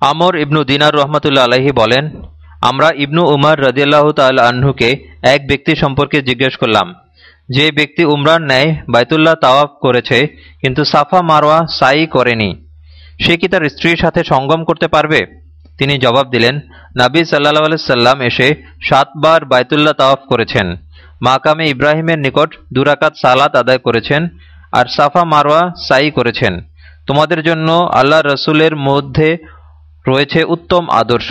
আমর ইবনু দিনার রহমতুল্লা আলহি বলেন, আমরা ইবনু উমার রদিয়াল্লাহ তাল আহ্নুকে এক ব্যক্তি সম্পর্কে জিজ্ঞেস করলাম। যে ব্যক্তি উমরান ন্যায় বাইতুল্লাহ তাওয়াফ করেছে, কিন্তু সাফা মারোয়া সাই করেনি। সে কি তার স্ত্রীর সাথে সঙ্গম করতে পারবে? তিনি জবাব দিলেন, নাবী সাল্লাহ সাল্লাম এসে সাতবার বাইতুল্লাহ তাওয়াফ করেছেন। মাকামে ইব্রাহিমের নিকট দুরাকাত সালাত আদায় করেছেন আর সাফা মারোয়া সাই করেছেন। তোমাদের জন্য আল্লাহ রসুলের মধ্যে রয়েছে উত্তম আদর্শ।